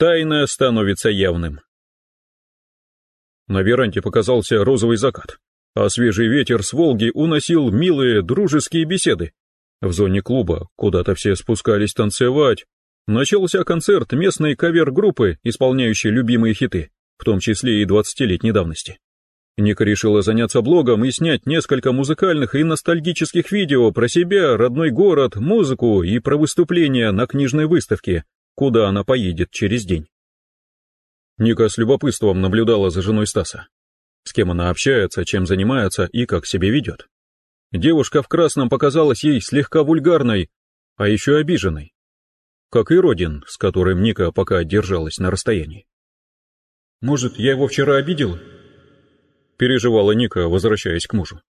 Тайное становится явным. На веранде показался розовый закат, а свежий ветер с Волги уносил милые дружеские беседы. В зоне клуба куда-то все спускались танцевать. Начался концерт местной кавер-группы, исполняющей любимые хиты, в том числе и двадцатилетней давности. Ника решила заняться блогом и снять несколько музыкальных и ностальгических видео про себя, родной город, музыку и про выступления на книжной выставке, куда она поедет через день. Ника с любопытством наблюдала за женой Стаса. С кем она общается, чем занимается и как себя ведет. Девушка в красном показалась ей слегка вульгарной, а еще обиженной. Как и Родин, с которым Ника пока держалась на расстоянии. «Может, я его вчера обидела?» переживала Ника, возвращаясь к мужу.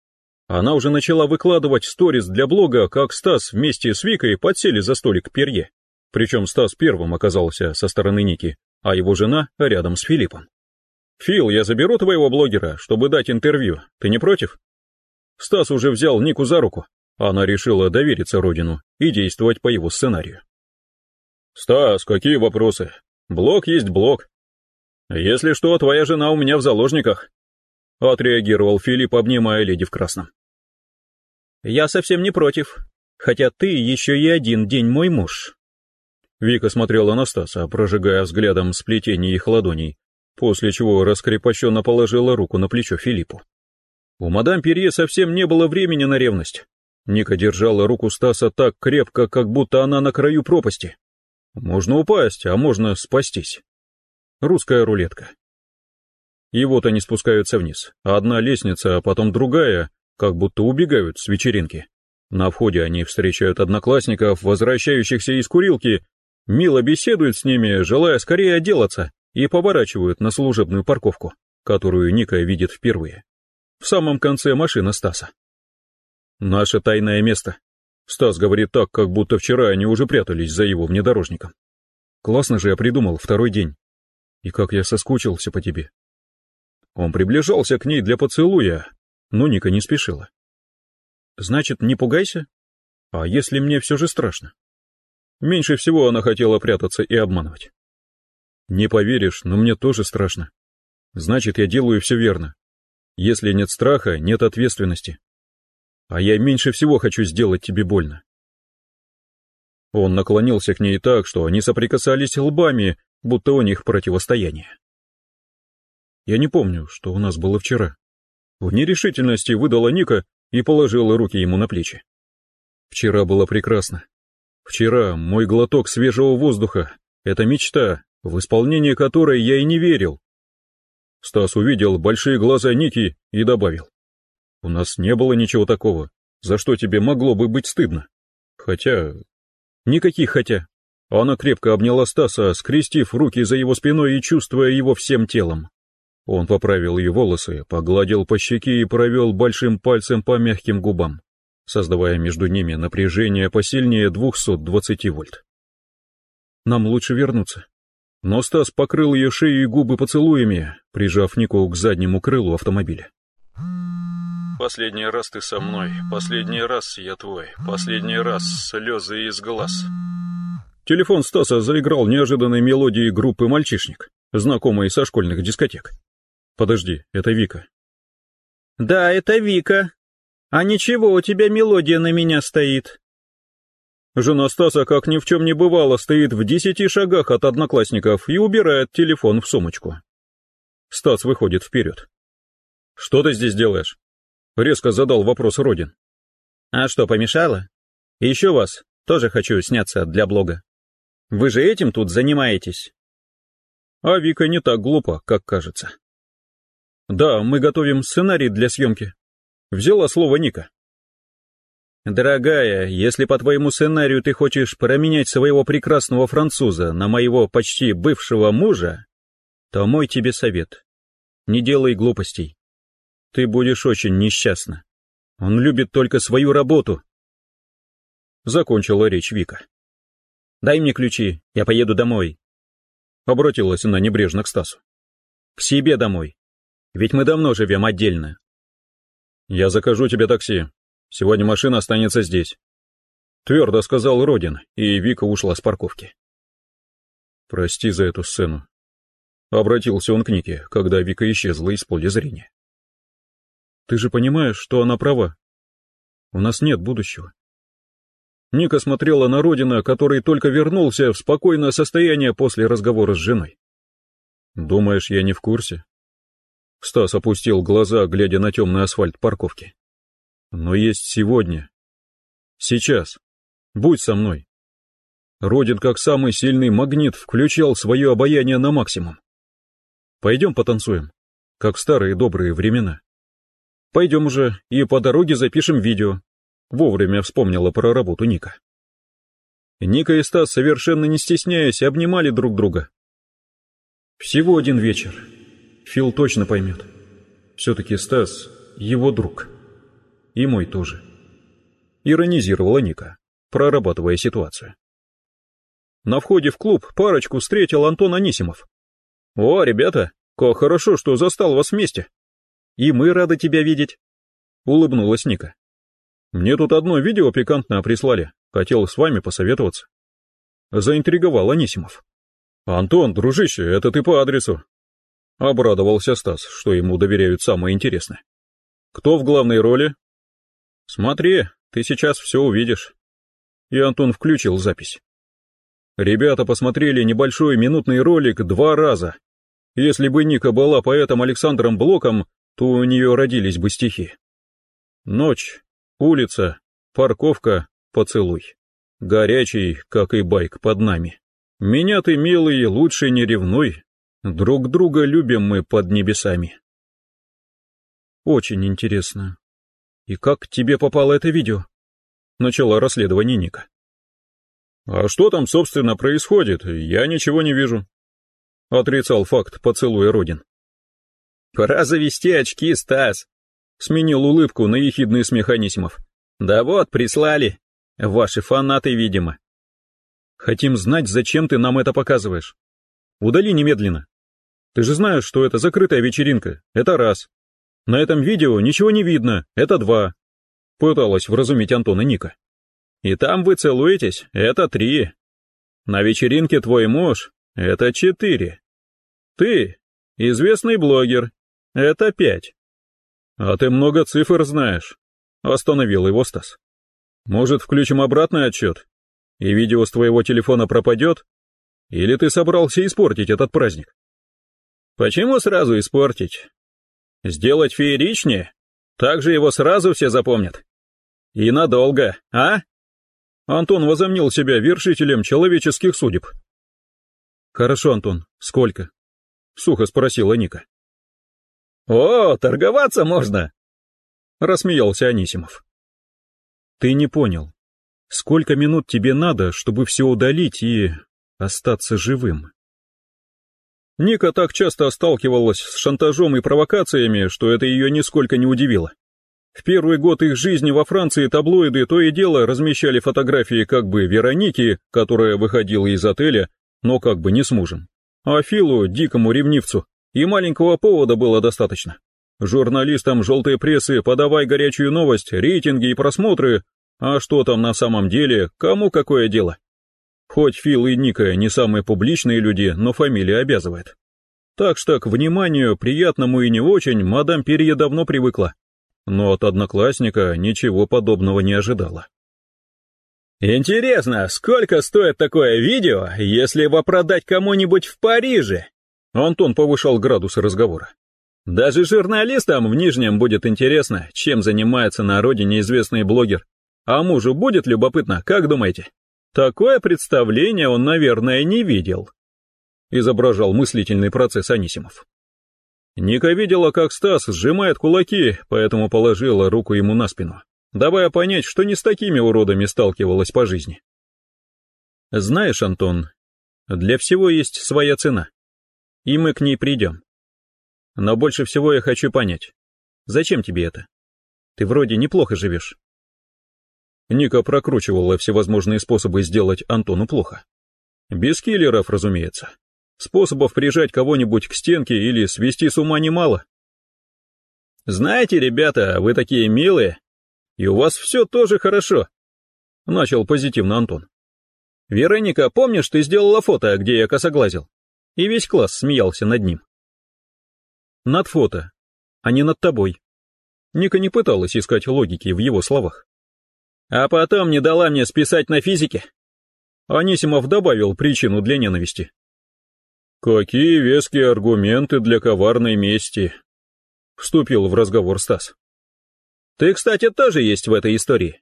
Она уже начала выкладывать сторис для блога, как Стас вместе с Викой подсели за столик Перье. Причем Стас первым оказался со стороны Ники, а его жена рядом с Филиппом. «Фил, я заберу твоего блогера, чтобы дать интервью. Ты не против?» Стас уже взял Нику за руку. Она решила довериться Родину и действовать по его сценарию. «Стас, какие вопросы? Блог есть блог. Если что, твоя жена у меня в заложниках», Отреагировал Филипп, обнимая леди в красном. «Я совсем не против, хотя ты еще и один день мой муж». Вика смотрела на Стаса, прожигая взглядом сплетение их ладоней, после чего раскрепощенно положила руку на плечо Филиппу. У мадам Перье совсем не было времени на ревность. Ника держала руку Стаса так крепко, как будто она на краю пропасти. Можно упасть, а можно спастись. Русская рулетка. И вот они спускаются вниз. Одна лестница, а потом другая, как будто убегают с вечеринки. На входе они встречают одноклассников, возвращающихся из курилки, мило беседуют с ними, желая скорее отделаться, и поворачивают на служебную парковку, которую Ника видит впервые. В самом конце машина Стаса. «Наше тайное место», Стас говорит так, как будто вчера они уже прятались за его внедорожником. Классно же я придумал второй день. И как я соскучился по тебе. Он приближался к ней для поцелуя, но Ника не спешила. «Значит, не пугайся? А если мне все же страшно?» Меньше всего она хотела прятаться и обманывать. «Не поверишь, но мне тоже страшно. Значит, я делаю все верно. Если нет страха, нет ответственности. А я меньше всего хочу сделать тебе больно». Он наклонился к ней так, что они соприкасались лбами, будто у них противостояние. Я не помню, что у нас было вчера. В нерешительности выдала Ника и положила руки ему на плечи. Вчера было прекрасно. Вчера мой глоток свежего воздуха — это мечта, в исполнение которой я и не верил. Стас увидел большие глаза Ники и добавил. У нас не было ничего такого, за что тебе могло бы быть стыдно. Хотя... Никаких хотя. Она крепко обняла Стаса, скрестив руки за его спиной и чувствуя его всем телом. Он поправил ее волосы, погладил по щеке и провел большим пальцем по мягким губам, создавая между ними напряжение посильнее 220 вольт. «Нам лучше вернуться». Но Стас покрыл ее шею и губы поцелуями, прижав Нику к заднему крылу автомобиля. «Последний раз ты со мной, последний раз я твой, последний раз слезы из глаз». Телефон Стаса заиграл неожиданной мелодией группы «Мальчишник», знакомой со школьных дискотек. Подожди, это Вика. Да, это Вика. А ничего, у тебя мелодия на меня стоит. Жена Стаса, как ни в чем не бывало, стоит в десяти шагах от одноклассников и убирает телефон в сумочку. Стас выходит вперед. «Что ты здесь делаешь?» Резко задал вопрос Родин. «А что, помешало? еще вас, тоже хочу сняться для блога. Вы же этим тут занимаетесь?» А Вика не так глупа, как кажется. Да, мы готовим сценарий для съемки. Взяла слово Ника. Дорогая, если по твоему сценарию ты хочешь променять своего прекрасного француза на моего почти бывшего мужа, то мой тебе совет. Не делай глупостей. Ты будешь очень несчастна. Он любит только свою работу. Закончила речь Вика. Дай мне ключи, я поеду домой. Обратилась она небрежно к Стасу. К себе домой. Ведь мы давно живем отдельно. Я закажу тебе такси. Сегодня машина останется здесь. Твердо сказал Родин, и Вика ушла с парковки. Прости за эту сцену. Обратился он к Нике, когда Вика исчезла из поля зрения. Ты же понимаешь, что она права. У нас нет будущего. Ника смотрела на Родина, который только вернулся в спокойное состояние после разговора с женой. «Думаешь, я не в курсе?» Стас опустил глаза, глядя на темный асфальт парковки. «Но есть сегодня. Сейчас. Будь со мной». Родин, как самый сильный магнит, включал свое обаяние на максимум. «Пойдем потанцуем, как в старые добрые времена. Пойдем уже и по дороге запишем видео, Вовремя вспомнила про работу Ника. Ника и Стас, совершенно не стесняясь, обнимали друг друга. Всего один вечер. Фил точно поймет. Все-таки Стас — его друг. И мой тоже. Иронизировала Ника, прорабатывая ситуацию. На входе в клуб парочку встретил Антон Анисимов. «О, ребята, как хорошо, что застал вас вместе!» «И мы рады тебя видеть!» — улыбнулась Ника. Мне тут одно видео пикантное прислали, хотел с вами посоветоваться. Заинтриговал Анисимов. Антон, дружище, это ты по адресу. Обрадовался Стас, что ему доверяют самое интересное. Кто в главной роли? Смотри, ты сейчас все увидишь. И Антон включил запись. Ребята посмотрели небольшой минутный ролик два раза. Если бы Ника была поэтом Александром Блоком, то у нее родились бы стихи. Ночь, Улица, парковка, поцелуй. Горячий, как и байк под нами. Меня ты, милый, лучше не ревнуй. Друг друга любим мы под небесами. Очень интересно. И как тебе попало это видео? Начала расследование Ника. А что там, собственно, происходит? Я ничего не вижу. Отрицал факт поцелуя Родин. Пора завести очки, Стас. Сменил улыбку на ехидный смех Анисимов. «Да вот, прислали. Ваши фанаты, видимо». «Хотим знать, зачем ты нам это показываешь. Удали немедленно. Ты же знаешь, что это закрытая вечеринка. Это раз. На этом видео ничего не видно. Это два». Пыталась вразумить Антона Ника. «И там вы целуетесь. Это три. На вечеринке твой муж. Это четыре. Ты, известный блогер. Это пять. «А ты много цифр знаешь», — остановил его Стас. «Может, включим обратный отчет? И видео с твоего телефона пропадет? Или ты собрался испортить этот праздник?» «Почему сразу испортить? Сделать фееричнее? Так же его сразу все запомнят. И надолго, а?» Антон возомнил себя вершителем человеческих судеб. «Хорошо, Антон, сколько?» — сухо спросила Ника. «О, торговаться можно!» — рассмеялся Анисимов. «Ты не понял. Сколько минут тебе надо, чтобы все удалить и остаться живым?» Ника так часто сталкивалась с шантажом и провокациями, что это ее нисколько не удивило. В первый год их жизни во Франции таблоиды то и дело размещали фотографии как бы Вероники, которая выходила из отеля, но как бы не с мужем, а Филу, дикому ревнивцу, и маленького повода было достаточно. Журналистам желтой прессы подавай горячую новость, рейтинги и просмотры, а что там на самом деле, кому какое дело? Хоть Фил и Ника не самые публичные люди, но фамилия обязывает. Так что к вниманию, приятному и не очень, мадам Перье давно привыкла. Но от одноклассника ничего подобного не ожидала. «Интересно, сколько стоит такое видео, если его продать кому-нибудь в Париже?» Антон повышал градусы разговора. Даже журналистам в Нижнем будет интересно, чем занимается на родине известный блогер. А мужу будет любопытно, как думаете? Такое представление он, наверное, не видел. Изображал мыслительный процесс Анисимов. Ника видела, как Стас сжимает кулаки, поэтому положила руку ему на спину, давая понять, что не с такими уродами сталкивалась по жизни. Знаешь, Антон, для всего есть своя цена и мы к ней придем. Но больше всего я хочу понять, зачем тебе это? Ты вроде неплохо живешь. Ника прокручивала всевозможные способы сделать Антону плохо. Без киллеров, разумеется. Способов прижать кого-нибудь к стенке или свести с ума немало. «Знаете, ребята, вы такие милые, и у вас все тоже хорошо», — начал позитивно Антон. Вероника, помнишь, ты сделала фото, где я косоглазил? И весь класс смеялся над ним. Над фото, а не над тобой. Ника не пыталась искать логики в его словах. А потом не дала мне списать на физике. Анисимов добавил причину для ненависти. «Какие веские аргументы для коварной мести!» Вступил в разговор Стас. «Ты, кстати, тоже есть в этой истории.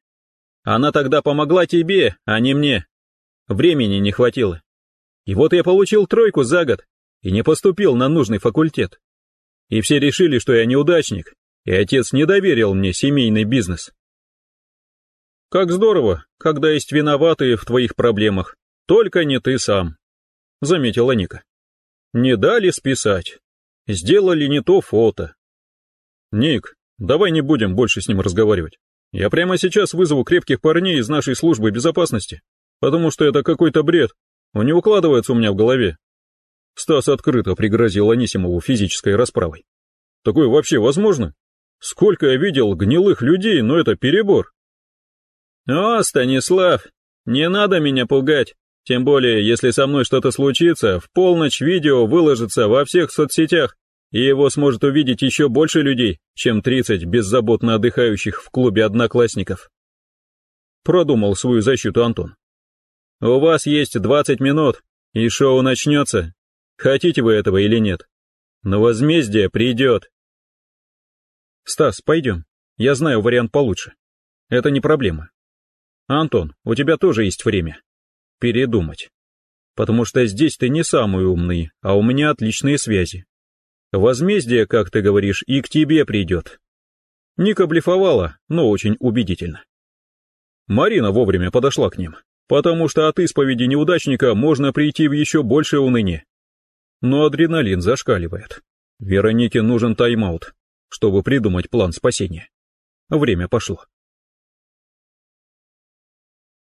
Она тогда помогла тебе, а не мне. Времени не хватило. И вот я получил тройку за год и не поступил на нужный факультет. И все решили, что я неудачник, и отец не доверил мне семейный бизнес. Как здорово, когда есть виноватые в твоих проблемах, только не ты сам, заметила Ника. Не дали списать, сделали не то фото. Ник, давай не будем больше с ним разговаривать. Я прямо сейчас вызову крепких парней из нашей службы безопасности, потому что это какой-то бред, он не укладывается у меня в голове. Стас открыто пригрозил Анисимову физической расправой. Такое вообще возможно? Сколько я видел гнилых людей, но это перебор. О, Станислав, не надо меня пугать. Тем более, если со мной что-то случится, в полночь видео выложится во всех соцсетях, и его сможет увидеть еще больше людей, чем 30 беззаботно отдыхающих в клубе одноклассников. Продумал свою защиту Антон. У вас есть 20 минут, и шоу начнется. Хотите вы этого или нет? Но возмездие придет. Стас, пойдем. Я знаю вариант получше. Это не проблема. Антон, у тебя тоже есть время. Передумать. Потому что здесь ты не самый умный, а у меня отличные связи. Возмездие, как ты говоришь, и к тебе придет. Ника блефовала, но очень убедительно. Марина вовремя подошла к ним, потому что от исповеди неудачника можно прийти в еще большее уныние. Но адреналин зашкаливает. Веронике нужен тайм-аут, чтобы придумать план спасения. Время пошло.